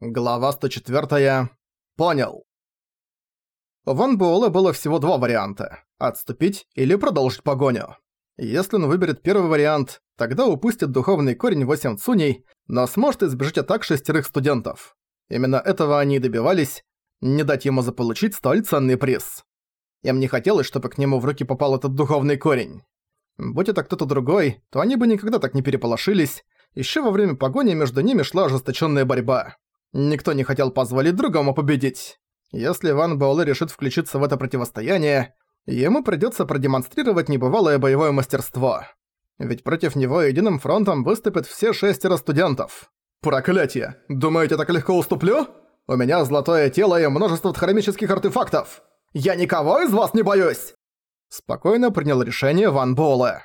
Глава 104. Понял. Ван Буэлэ было всего два варианта – отступить или продолжить погоню. Если он выберет первый вариант, тогда упустит духовный корень 8 цуней, но сможет избежать атак шестерых студентов. Именно этого они и добивались – не дать ему заполучить столь ценный приз. Им не хотелось, чтобы к нему в руки попал этот духовный корень. Будь это кто-то другой, то они бы никогда так не переполошились, еще во время погони между ними шла ожесточенная борьба. Никто не хотел позволить другому победить. Если Ван Буэлэ решит включиться в это противостояние, ему придётся продемонстрировать небывалое боевое мастерство. Ведь против него единым фронтом выступят все шестеро студентов. Проклятие! Думаете, так легко уступлю? У меня золотое тело и множество хромических артефактов! Я никого из вас не боюсь!» Спокойно принял решение Ван Буэлэ.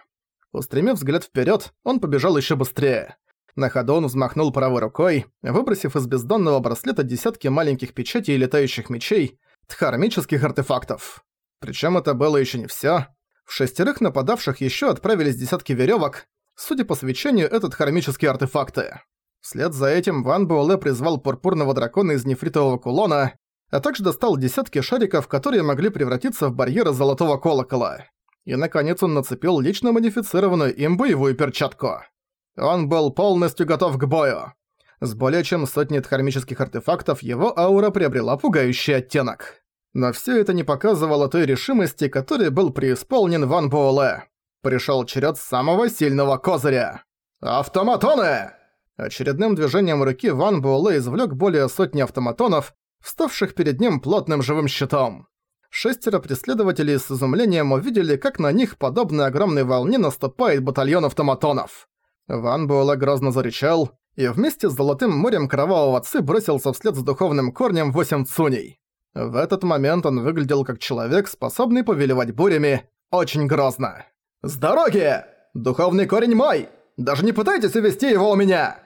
Устремив взгляд вперёд, он побежал ещё быстрее. Находон взмахнул правой рукой, выбросив из бездонного браслета десятки маленьких печатей и летающих мечей, тхармических артефактов. Причем это было еще не все. В шестерых нападавших еще отправились десятки веревок. Судя по свечению, это тхармические артефакты. Вслед за этим Ван Буэлэ призвал пурпурного дракона из нефритового кулона, а также достал десятки шариков, которые могли превратиться в барьеры золотого колокола. И наконец он нацепил лично модифицированную им боевую перчатку. Он был полностью готов к бою. С более чем сотней дхармических артефактов его аура приобрела пугающий оттенок. Но все это не показывало той решимости, которой был преисполнен Ван Буэлэ. Пришел черед самого сильного козыря. «Автоматоны!» Очередным движением руки Ван Буэлэ извлек более сотни автоматонов, вставших перед ним плотным живым щитом. Шестеро преследователей с изумлением увидели, как на них подобной огромной волне наступает батальон автоматонов. Ван Буэлэ грозно зарычал, и вместе с Золотым морем Кровавого Ци бросился вслед за духовным корнем восемь цуней. В этот момент он выглядел как человек, способный повелевать бурями, очень грозно. «С дороги! Духовный корень мой! Даже не пытайтесь увести его у меня!»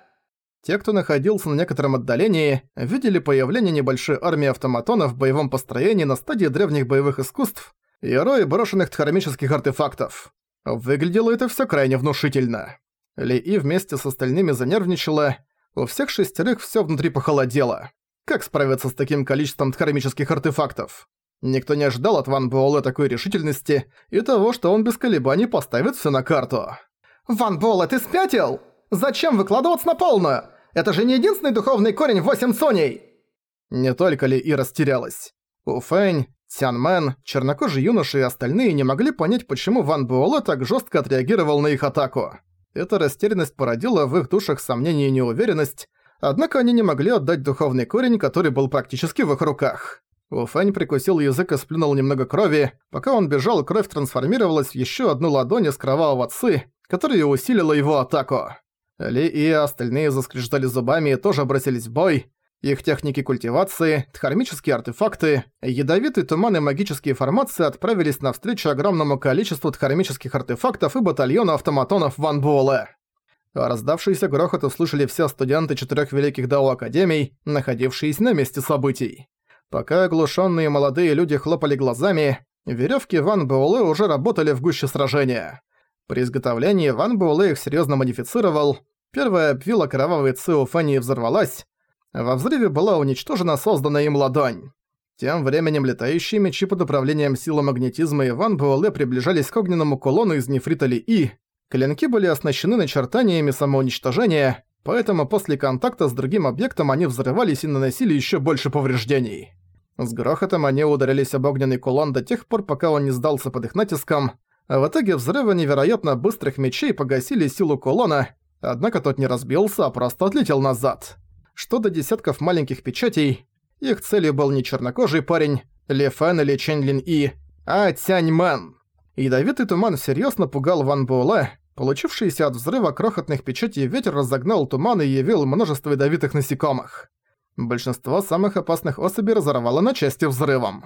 Те, кто находился на некотором отдалении, видели появление небольшой армии автоматонов в боевом построении на стадии древних боевых искусств и рои брошенных тхармических артефактов. Выглядело это все крайне внушительно. Ли-И вместе с остальными занервничала, у всех шестерых все внутри похолодело. Как справиться с таким количеством дхармических артефактов? Никто не ожидал от Ван Буэлэ такой решительности и того, что он без колебаний поставит всё на карту. «Ван Буэлэ, ты спятил? Зачем выкладываться на полную? Это же не единственный духовный корень восемь соней!» Не только ли и растерялась. У Фэнь, Тянмен, чернокожий юноши и остальные не могли понять, почему Ван Буэлэ так жестко отреагировал на их атаку. Эта растерянность породила в их душах сомнение и неуверенность, однако они не могли отдать духовный корень, который был практически в их руках. У Уфань прикусил язык и сплюнул немного крови. Пока он бежал, кровь трансформировалась в ещё одну ладонь из кровавого ци, которая усилила его атаку. Ли и остальные заскрежетали зубами и тоже бросились в бой. Их техники культивации, тхармические артефакты, ядовитые туманы и магические формации отправились навстречу огромному количеству тхармических артефактов и батальона автоматонов Ван Буэлэ. Раздавшийся грохот услышали все студенты четырех великих Дао Академий, находившиеся на месте событий. Пока оглушенные молодые люди хлопали глазами, веревки Ван Буэлэ уже работали в гуще сражения. При изготовлении Ван Буэлэ их серьезно модифицировал, первая обвила кровавой Цио Фэнни взорвалась, во взрыве была уничтожена созданная им ладонь. Тем временем летающие мечи под управлением силы магнетизма Иван Ван Буэлэ приближались к огненному кулону из нефрита Ли-И. Клинки были оснащены начертаниями самоуничтожения, поэтому после контакта с другим объектом они взрывались и наносили еще больше повреждений. С грохотом они ударились об огненный кулон до тех пор, пока он не сдался под их натиском, а в итоге взрывы невероятно быстрых мечей погасили силу кулона, однако тот не разбился, а просто отлетел назад что до десятков маленьких печатей. Их целью был не чернокожий парень, Ле Фен или Ченлин, И, а Тянь Мэн. Ядовитый туман серьезно пугал Ван Буэлэ. Получившийся от взрыва крохотных печатей ветер разогнал туман и явил множество ядовитых насекомых. Большинство самых опасных особей разорвало на части взрывом.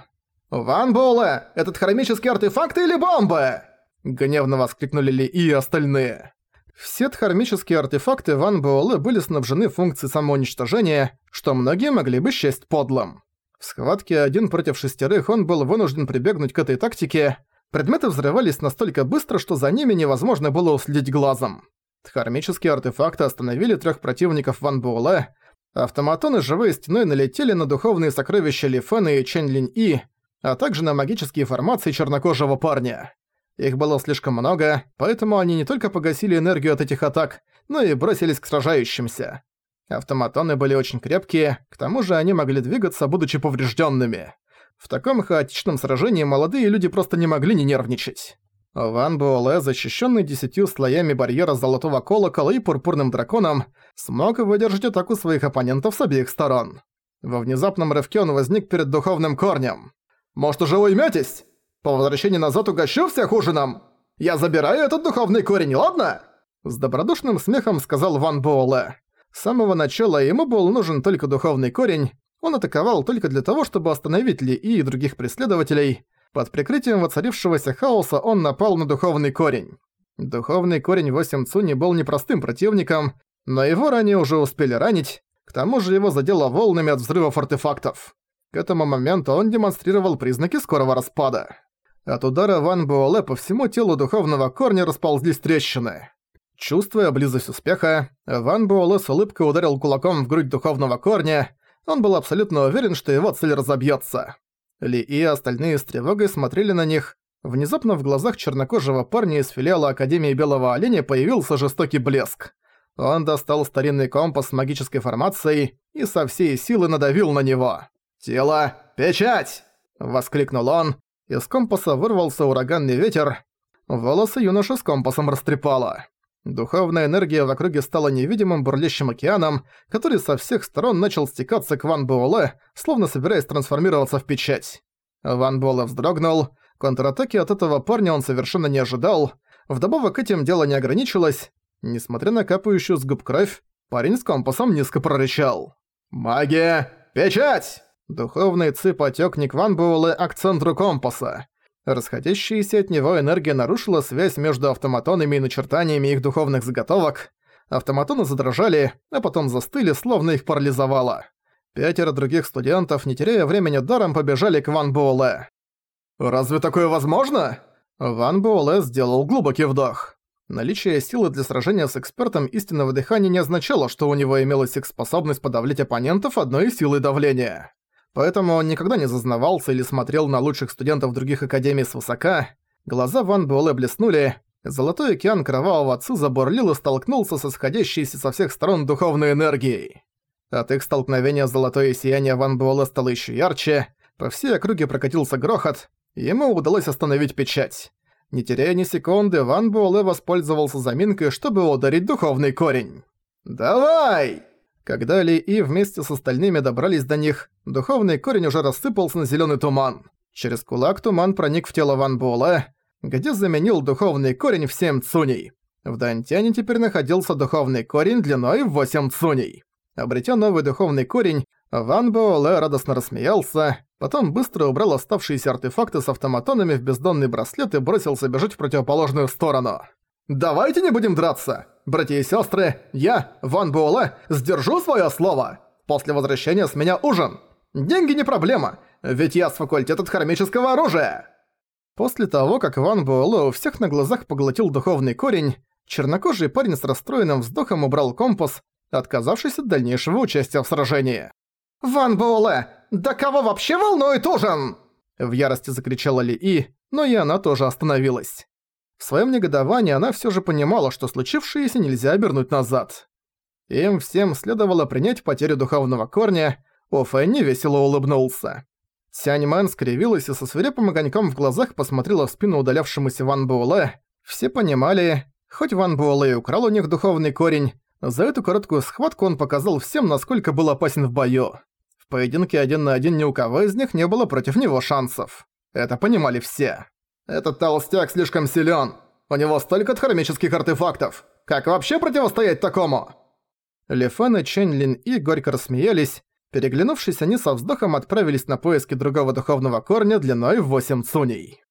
«Ван Буэлэ, этот хромический артефакт или бомба?» Гневно воскликнули Ли и остальные. Все тхармические артефакты Ван Буэлэ были снабжены функцией самоуничтожения, что многие могли бы счесть подлым. В схватке один против шестерых он был вынужден прибегнуть к этой тактике. Предметы взрывались настолько быстро, что за ними невозможно было уследить глазом. Тхармические артефакты остановили трех противников Ван Буэлэ. Автоматоны живой стеной налетели на духовные сокровища Ли Фэна и Чэнь Линь И, а также на магические формации чернокожего парня. Их было слишком много, поэтому они не только погасили энергию от этих атак, но и бросились к сражающимся. Автоматоны были очень крепкие, к тому же они могли двигаться, будучи поврежденными. В таком хаотичном сражении молодые люди просто не могли не нервничать. Ван Буэлэ, защищенный десятью слоями барьера золотого колокола и пурпурным драконом, смог выдержать атаку своих оппонентов с обеих сторон. Во внезапном рывке он возник перед духовным корнем. «Может, уже уймётесь?» По возвращении назад угощу всех ужином! Я забираю этот духовный корень, ладно?» С добродушным смехом сказал Ван Буэлэ. С самого начала ему был нужен только духовный корень, он атаковал только для того, чтобы остановить Ли И других преследователей. Под прикрытием воцарившегося хаоса он напал на духовный корень. Духовный корень Восемь Цуни был непростым противником, но его ранее уже успели ранить, к тому же его задело волнами от взрывов артефактов. К этому моменту он демонстрировал признаки скорого распада. От удара Ван Буэлэ по всему телу духовного корня расползлись трещины. Чувствуя близость успеха, Ван Буэлэ с улыбкой ударил кулаком в грудь духовного корня. Он был абсолютно уверен, что его цель разобьется. Ли и остальные с тревогой смотрели на них. Внезапно в глазах чернокожего парня из филиала Академии Белого Оленя появился жестокий блеск. Он достал старинный компас с магической формацией и со всей силы надавил на него. «Тело! Печать!» – воскликнул он, из компаса вырвался ураганный ветер. Волосы юноши с компасом растрепало. Духовная энергия в округе стала невидимым бурлящим океаном, который со всех сторон начал стекаться к Ван Буэлэ, словно собираясь трансформироваться в печать. Ван Буэлэ вздрогнул. Контратаки от этого парня он совершенно не ожидал. Вдобавок этим дело не ограничилось. Несмотря на капающую с губ кровь, парень с компасом низко прорычал. «Магия! Печать!» Духовный ци потёк Никванбуэлэ а к центру компаса. Расходящаяся от него энергия нарушила связь между автоматонами и начертаниями их духовных заготовок. Автоматоны задрожали, а потом застыли, словно их парализовало. Пятеро других студентов, не теряя времени даром, побежали к Ван Буэлэ. «Разве такое возможно?» Ван Буэлэ сделал глубокий вдох. Наличие силы для сражения с экспертом истинного дыхания не означало, что у него имелась их способность подавлять оппонентов одной силой давления поэтому он никогда не зазнавался или смотрел на лучших студентов других академий свысока. Глаза Ван Буэлэ блеснули, золотой океан кровавого отца забурлил и столкнулся со сходящейся со всех сторон духовной энергией. От их столкновения золотое сияние Ван Буэлэ стало еще ярче, по всей округе прокатился грохот, ему удалось остановить печать. Не теряя ни секунды, Ван Буэлэ воспользовался заминкой, чтобы ударить духовный корень. «Давай!» Когда Ли И вместе с остальными добрались до них, духовный корень уже рассыпался на зеленый туман. Через кулак туман проник в тело Ван Була, где заменил духовный корень всем цуней. В Дантяне теперь находился духовный корень длиной в 8 цуней. Обретя новый духовный корень, Ван Буэлэ радостно рассмеялся, потом быстро убрал оставшиеся артефакты с автоматонами в бездонный браслет и бросился бежать в противоположную сторону. «Давайте не будем драться!» Братья и сестры, я, Ван Буэлэ, сдержу свое слово! После возвращения с меня ужин! Деньги не проблема, ведь я с факультета хромического оружия!» После того, как Ван Буэлэ у всех на глазах поглотил духовный корень, чернокожий парень с расстроенным вздохом убрал компас, отказавшись от дальнейшего участия в сражении. «Ван Буэлэ, да кого вообще волнует ужин?» В ярости закричала Ли И, но и она тоже остановилась. В своем негодовании она все же понимала, что случившееся нельзя обернуть назад. Им всем следовало принять потерю духовного корня, Офэнни весело улыбнулся. Тяньмэн скривилась и со свирепым огоньком в глазах посмотрела в спину удалявшемуся Ван Буэлэ. Все понимали, хоть Ван Буэлэ и украл у них духовный корень, за эту короткую схватку он показал всем, насколько был опасен в бою. В поединке один на один ни у кого из них не было против него шансов. Это понимали все. Этот толстяк слишком силен. У него столько дхармических артефактов. Как вообще противостоять такому?» Лифан и Чэнь И горько рассмеялись. Переглянувшись, они со вздохом отправились на поиски другого духовного корня длиной в восемь цуней.